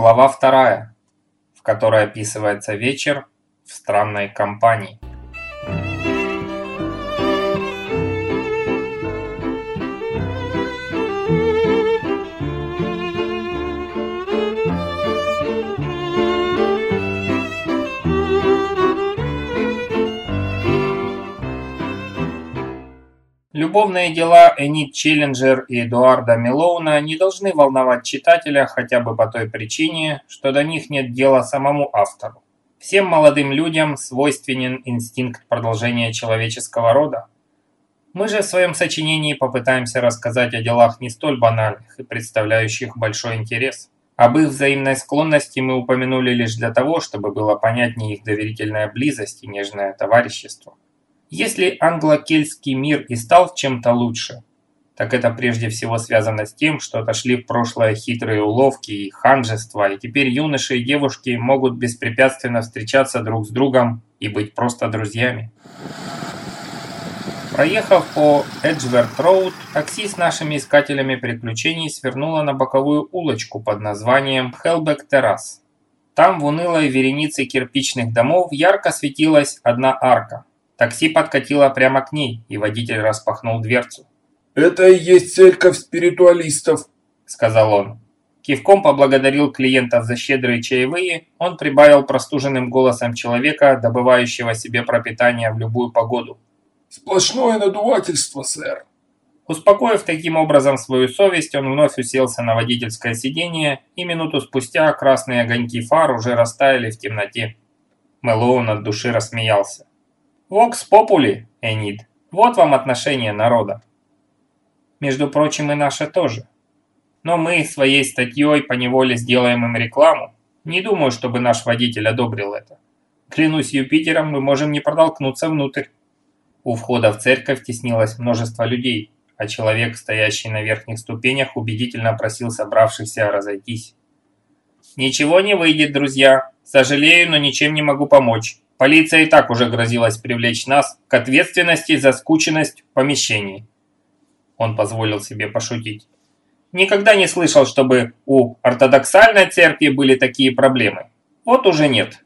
Глава вторая, в которой описывается вечер в странной компании. Любовные дела Энит Челленджер и Эдуарда Мелоуна не должны волновать читателя хотя бы по той причине, что до них нет дела самому автору. Всем молодым людям свойственен инстинкт продолжения человеческого рода. Мы же в своем сочинении попытаемся рассказать о делах не столь банальных и представляющих большой интерес. Об их взаимной склонности мы упомянули лишь для того, чтобы было понятнее их доверительная близость и нежное товарищество. Если англо-кельтский мир и стал чем-то лучше, так это прежде всего связано с тем, что отошли в прошлое хитрые уловки и ханжества, и теперь юноши и девушки могут беспрепятственно встречаться друг с другом и быть просто друзьями. Проехав по Эджверт-Роуд, такси с нашими искателями приключений свернуло на боковую улочку под названием Хелбек-Террас. Там в унылой веренице кирпичных домов ярко светилась одна арка. Такси подкатило прямо к ней, и водитель распахнул дверцу. «Это и есть церковь спиритуалистов», – сказал он. Кивком поблагодарил клиентов за щедрые чаевые, он прибавил простуженным голосом человека, добывающего себе пропитание в любую погоду. «Сплошное надувательство, сэр». Успокоив таким образом свою совесть, он вновь уселся на водительское сиденье, и минуту спустя красные огоньки фар уже растаяли в темноте. Мэлоун от души рассмеялся. Вокс попули, Энид. Вот вам отношение народа. Между прочим, и наше тоже. Но мы своей статьей поневоле сделаем им рекламу. Не думаю, чтобы наш водитель одобрил это. Клянусь Юпитером, мы можем не протолкнуться внутрь. У входа в церковь теснилось множество людей, а человек, стоящий на верхних ступенях, убедительно просил собравшихся разойтись. «Ничего не выйдет, друзья. Сожалею, но ничем не могу помочь. Полиция и так уже грозилась привлечь нас к ответственности за скученность в помещении. Он позволил себе пошутить. Никогда не слышал, чтобы у ортодоксальной церкви были такие проблемы. Вот уже нет.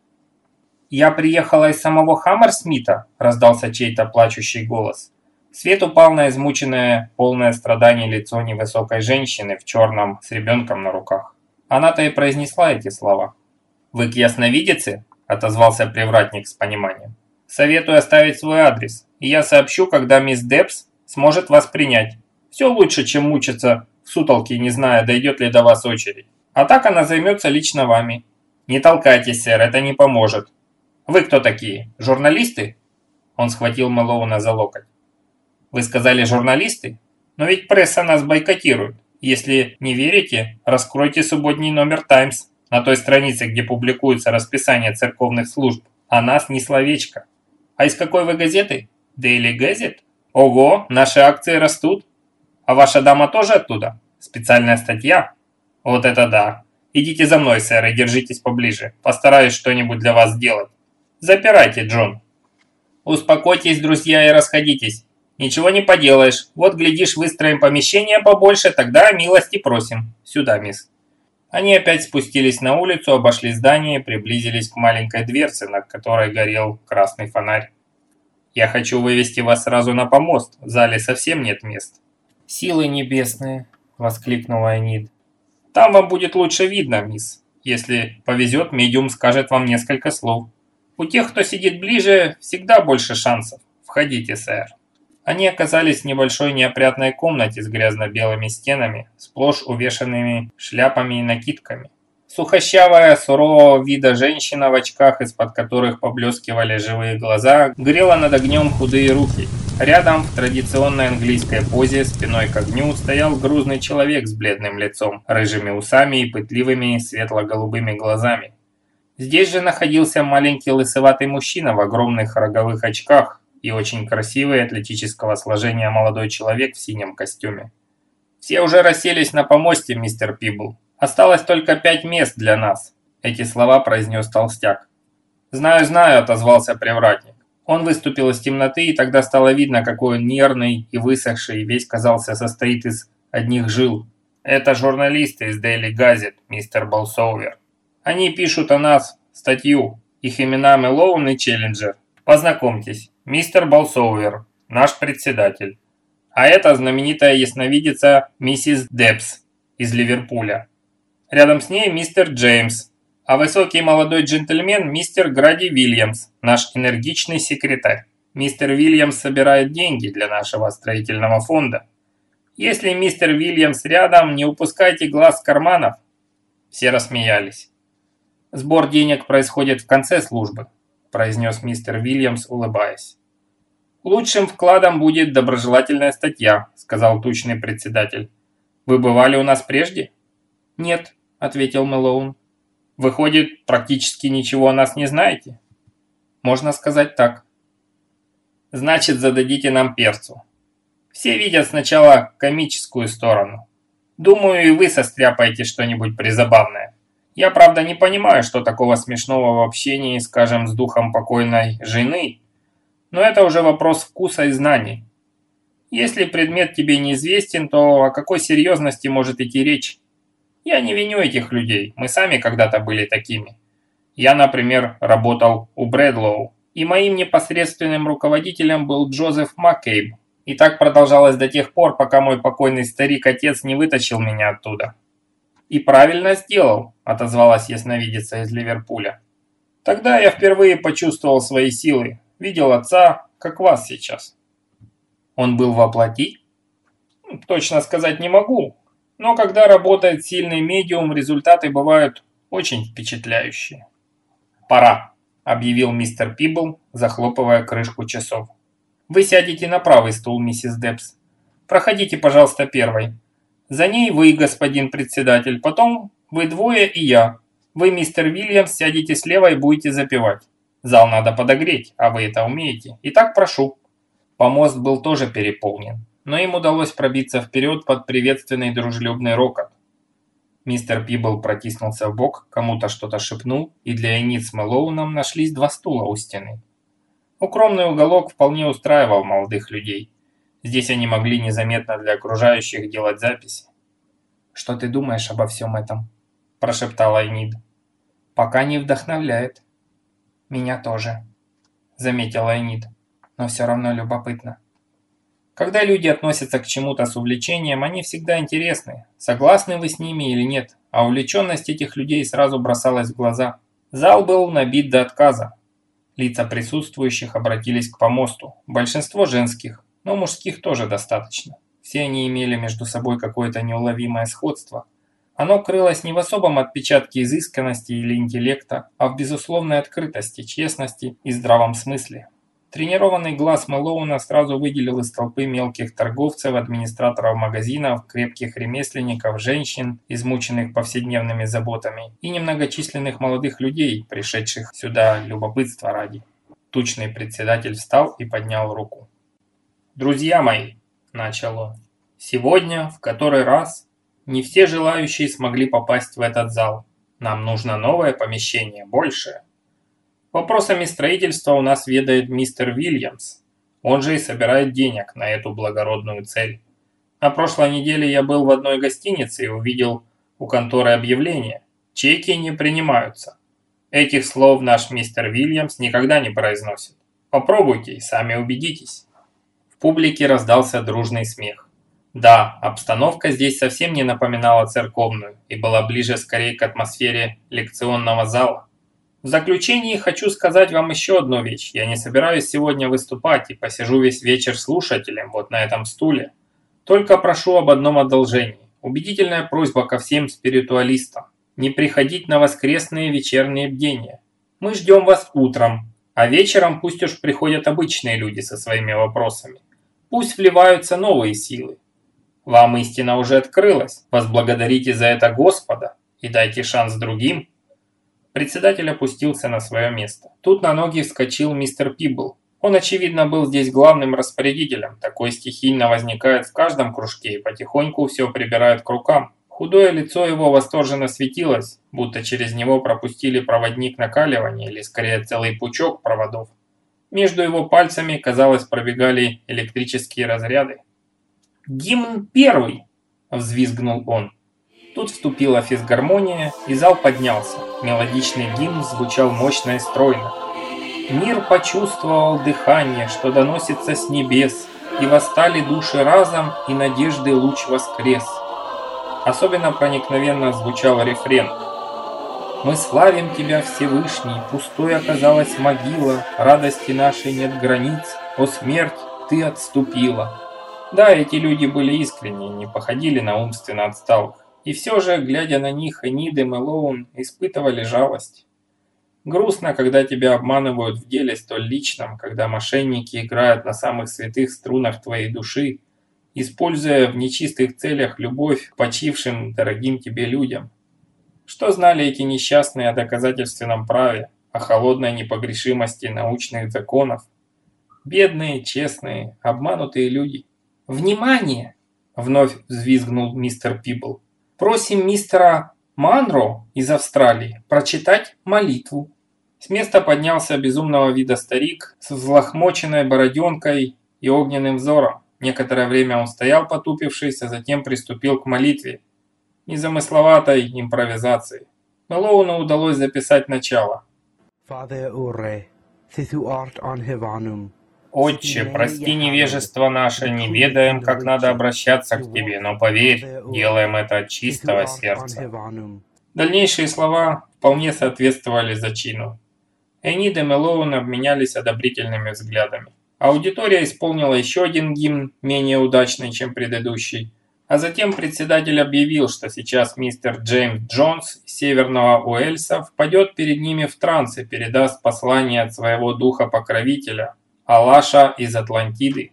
«Я приехала из самого Хаммерсмита», – раздался чей-то плачущий голос. Свет упал на измученное, полное страданий лицо невысокой женщины в черном с ребенком на руках. Она-то и произнесла эти слова. «Вы к ясновидице?» Отозвался привратник с пониманием. «Советую оставить свой адрес, и я сообщу, когда мисс Депс сможет вас принять. Все лучше, чем мучиться в сутолке, не зная, дойдет ли до вас очередь. А так она займется лично вами. Не толкайтесь, сэр, это не поможет. Вы кто такие? Журналисты?» Он схватил Мэлоуна за локоть. «Вы сказали журналисты? Но ведь пресса нас бойкотирует. Если не верите, раскройте субботний номер «Таймс» на той странице, где публикуется расписание церковных служб, о нас ни словечко. А из какой вы газеты? Daily Gazette? Ого, наши акции растут. А ваша дама тоже оттуда? Специальная статья? Вот это да. Идите за мной, сэр, и держитесь поближе. Постараюсь что-нибудь для вас сделать. Запирайте, Джон. Успокойтесь, друзья, и расходитесь. Ничего не поделаешь. Вот, глядишь, выстроим помещение побольше, тогда милости просим. Сюда, мисс. Они опять спустились на улицу, обошли здание и приблизились к маленькой дверце, над которой горел красный фонарь. «Я хочу вывести вас сразу на помост, в зале совсем нет мест». «Силы небесные!» – воскликнула Энид. «Там вам будет лучше видно, мисс. Если повезет, медиум скажет вам несколько слов. У тех, кто сидит ближе, всегда больше шансов. Входите, сэр». Они оказались в небольшой неопрятной комнате с грязно-белыми стенами, сплошь увешанными шляпами и накидками. Сухощавая, сурового вида женщина в очках, из-под которых поблескивали живые глаза, грела над огнем худые руки. Рядом, в традиционной английской позе, спиной к огню, стоял грузный человек с бледным лицом, рыжими усами и пытливыми светло-голубыми глазами. Здесь же находился маленький лысоватый мужчина в огромных роговых очках, и очень красивый атлетического сложения молодой человек в синем костюме. «Все уже расселись на помосте, мистер Пибл. Осталось только пять мест для нас», – эти слова произнес толстяк. «Знаю, знаю», – отозвался привратник. Он выступил из темноты, и тогда стало видно, какой он нервный и высохший, весь, казался, состоит из одних жил. «Это журналисты из Daily Gazette, мистер Болсоувер. Они пишут о нас статью. Их имена Мэлоун и Челленджер. Познакомьтесь, мистер Болсоувер, наш председатель. А это знаменитая ясновидица миссис Депс из Ливерпуля. Рядом с ней мистер Джеймс, а высокий молодой джентльмен мистер Гради Вильямс, наш энергичный секретарь. Мистер Вильямс собирает деньги для нашего строительного фонда. Если мистер Вильямс рядом, не упускайте глаз карманов. Все рассмеялись. Сбор денег происходит в конце службы, произнес мистер Вильямс, улыбаясь. «Лучшим вкладом будет доброжелательная статья», – сказал тучный председатель. «Вы бывали у нас прежде?» «Нет», – ответил Мэлоун. «Выходит, практически ничего о нас не знаете?» «Можно сказать так». «Значит, зададите нам перцу. Все видят сначала комическую сторону. Думаю, и вы состряпаете что-нибудь призабавное. Я, правда, не понимаю, что такого смешного в общении, скажем, с духом покойной жены, но это уже вопрос вкуса и знаний. Если предмет тебе неизвестен, то о какой серьезности может идти речь? Я не виню этих людей, мы сами когда-то были такими. Я, например, работал у Брэдлоу, и моим непосредственным руководителем был Джозеф Маккейб. И так продолжалось до тех пор, пока мой покойный старик-отец не вытащил меня оттуда. «И правильно сделал», – отозвалась ясновидица из Ливерпуля. «Тогда я впервые почувствовал свои силы, видел отца, как вас сейчас». «Он был во плоти?» «Точно сказать не могу, но когда работает сильный медиум, результаты бывают очень впечатляющие». «Пора», – объявил мистер Пибл, захлопывая крышку часов. Вы сядете на правый стул, миссис Депс. Проходите, пожалуйста, первой. За ней вы, господин председатель, потом вы двое и я. Вы, мистер Вильямс, сядете слева и будете запивать. Зал надо подогреть, а вы это умеете. Итак, прошу». Помост был тоже переполнен, но им удалось пробиться вперед под приветственный дружелюбный рокот. Мистер Пибл протиснулся в бок, кому-то что-то шепнул, и для Энит с Мэлоуном нашлись два стула у стены. Укромный уголок вполне устраивал молодых людей. Здесь они могли незаметно для окружающих делать записи. «Что ты думаешь обо всем этом?» – прошептала Энид. «Пока не вдохновляет». «Меня тоже», – заметила Энид. «Но все равно любопытно». Когда люди относятся к чему-то с увлечением, они всегда интересны, согласны вы с ними или нет, а увлеченность этих людей сразу бросалась в глаза. Зал был набит до отказа. Лица присутствующих обратились к помосту. Большинство женских, но мужских тоже достаточно. Все они имели между собой какое-то неуловимое сходство. Оно крылось не в особом отпечатке изысканности или интеллекта, а в безусловной открытости, честности и здравом смысле. Тренированный глаз Мэлоуна сразу выделил из толпы мелких торговцев, администраторов магазинов, крепких ремесленников, женщин, измученных повседневными заботами, и немногочисленных молодых людей, пришедших сюда любопытства ради. Тучный председатель встал и поднял руку. «Друзья мои», – начал он, – «сегодня, в который раз, не все желающие смогли попасть в этот зал. Нам нужно новое помещение, большее. Вопросами строительства у нас ведает мистер Вильямс. Он же и собирает денег на эту благородную цель. На прошлой неделе я был в одной гостинице и увидел у конторы объявление. Чеки не принимаются. Этих слов наш мистер Вильямс никогда не произносит. Попробуйте и сами убедитесь. Публике раздался дружный смех. Да, обстановка здесь совсем не напоминала церковную и была ближе скорее к атмосфере лекционного зала. В заключение хочу сказать вам еще одну вещь. Я не собираюсь сегодня выступать и посижу весь вечер слушателем вот на этом стуле. Только прошу об одном одолжении. Убедительная просьба ко всем спиритуалистам. Не приходить на воскресные вечерние бдения. Мы ждем вас утром, а вечером пусть уж приходят обычные люди со своими вопросами. Пусть вливаются новые силы. Вам истина уже открылась. Возблагодарите за это Господа и дайте шанс другим. Председатель опустился на свое место. Тут на ноги вскочил мистер Пибл. Он, очевидно, был здесь главным распорядителем. Такой стихийно возникает в каждом кружке и потихоньку все прибирает к рукам. Худое лицо его восторженно светилось, будто через него пропустили проводник накаливания или скорее целый пучок проводов. Между его пальцами, казалось, пробегали электрические разряды. «Гимн первый!» – взвизгнул он. Тут вступила физгармония, и зал поднялся. Мелодичный гимн звучал мощно и стройно. Мир почувствовал дыхание, что доносится с небес, и восстали души разом, и надежды луч воскрес. Особенно проникновенно звучал рефрен. Мы славим Тебя, Всевышний, пустой оказалась могила, радости нашей нет границ, о смерть, Ты отступила. Да, эти люди были искренни, не походили на умственно отсталых. И все же, глядя на них, Энид и Мэлоун испытывали жалость. Грустно, когда тебя обманывают в деле столь личном, когда мошенники играют на самых святых струнах твоей души, используя в нечистых целях любовь к почившим дорогим тебе людям. Что знали эти несчастные о доказательственном праве, о холодной непогрешимости научных законов? Бедные, честные, обманутые люди. «Внимание!» – вновь взвизгнул мистер Пибл. Просим мистера Манро из Австралии прочитать молитву. С места поднялся безумного вида старик с взлохмоченной бороденкой и огненным взором. Некоторое время он стоял потупившись, а затем приступил к молитве. Незамысловатой импровизации. Мэлоуну удалось записать начало. «Отче, прости невежество наше, не ведаем, как надо обращаться к Тебе, но поверь, делаем это от чистого сердца». Дальнейшие слова вполне соответствовали зачину. Энид и Мелоун обменялись одобрительными взглядами. Аудитория исполнила еще один гимн, менее удачный, чем предыдущий, а затем председатель объявил, что сейчас мистер Джеймс Джонс Северного Уэльса впадет перед ними в транс и передаст послание от своего духа-покровителя, Алаша из Атлантиды.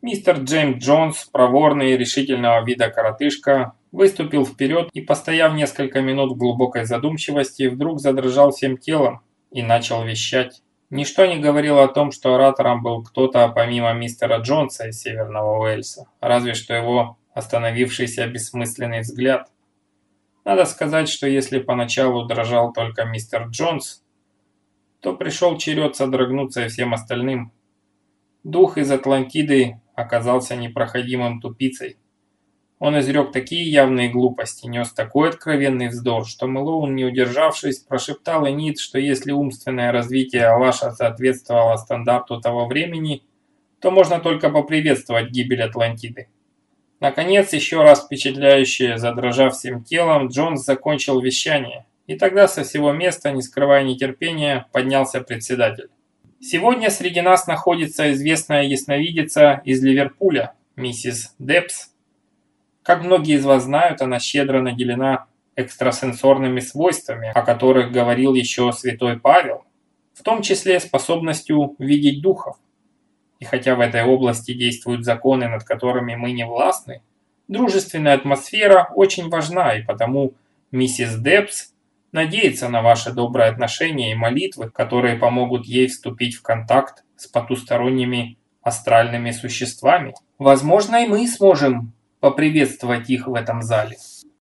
Мистер Джеймс Джонс, проворный и решительного вида коротышка, выступил вперед и, постояв несколько минут в глубокой задумчивости, вдруг задрожал всем телом и начал вещать. Ничто не говорило о том, что оратором был кто-то помимо мистера Джонса из Северного Уэльса, разве что его остановившийся бессмысленный взгляд. Надо сказать, что если поначалу дрожал только мистер Джонс, то пришел черед содрогнуться и всем остальным – Дух из Атлантиды оказался непроходимым тупицей. Он изрек такие явные глупости, нес такой откровенный вздор, что Мэлоун, не удержавшись, прошептал Энит, что если умственное развитие Алаша соответствовало стандарту того времени, то можно только поприветствовать гибель Атлантиды. Наконец, еще раз впечатляюще, задрожав всем телом, Джонс закончил вещание, и тогда со всего места, не скрывая нетерпения, поднялся председатель. Сегодня среди нас находится известная ясновидица из Ливерпуля, миссис Депс. Как многие из вас знают, она щедро наделена экстрасенсорными свойствами, о которых говорил еще святой Павел, в том числе способностью видеть духов. И хотя в этой области действуют законы, над которыми мы не властны, дружественная атмосфера очень важна, и потому миссис Депс надеется на ваше доброе отношение и молитвы, которые помогут ей вступить в контакт с потусторонними астральными существами. Возможно, и мы сможем поприветствовать их в этом зале.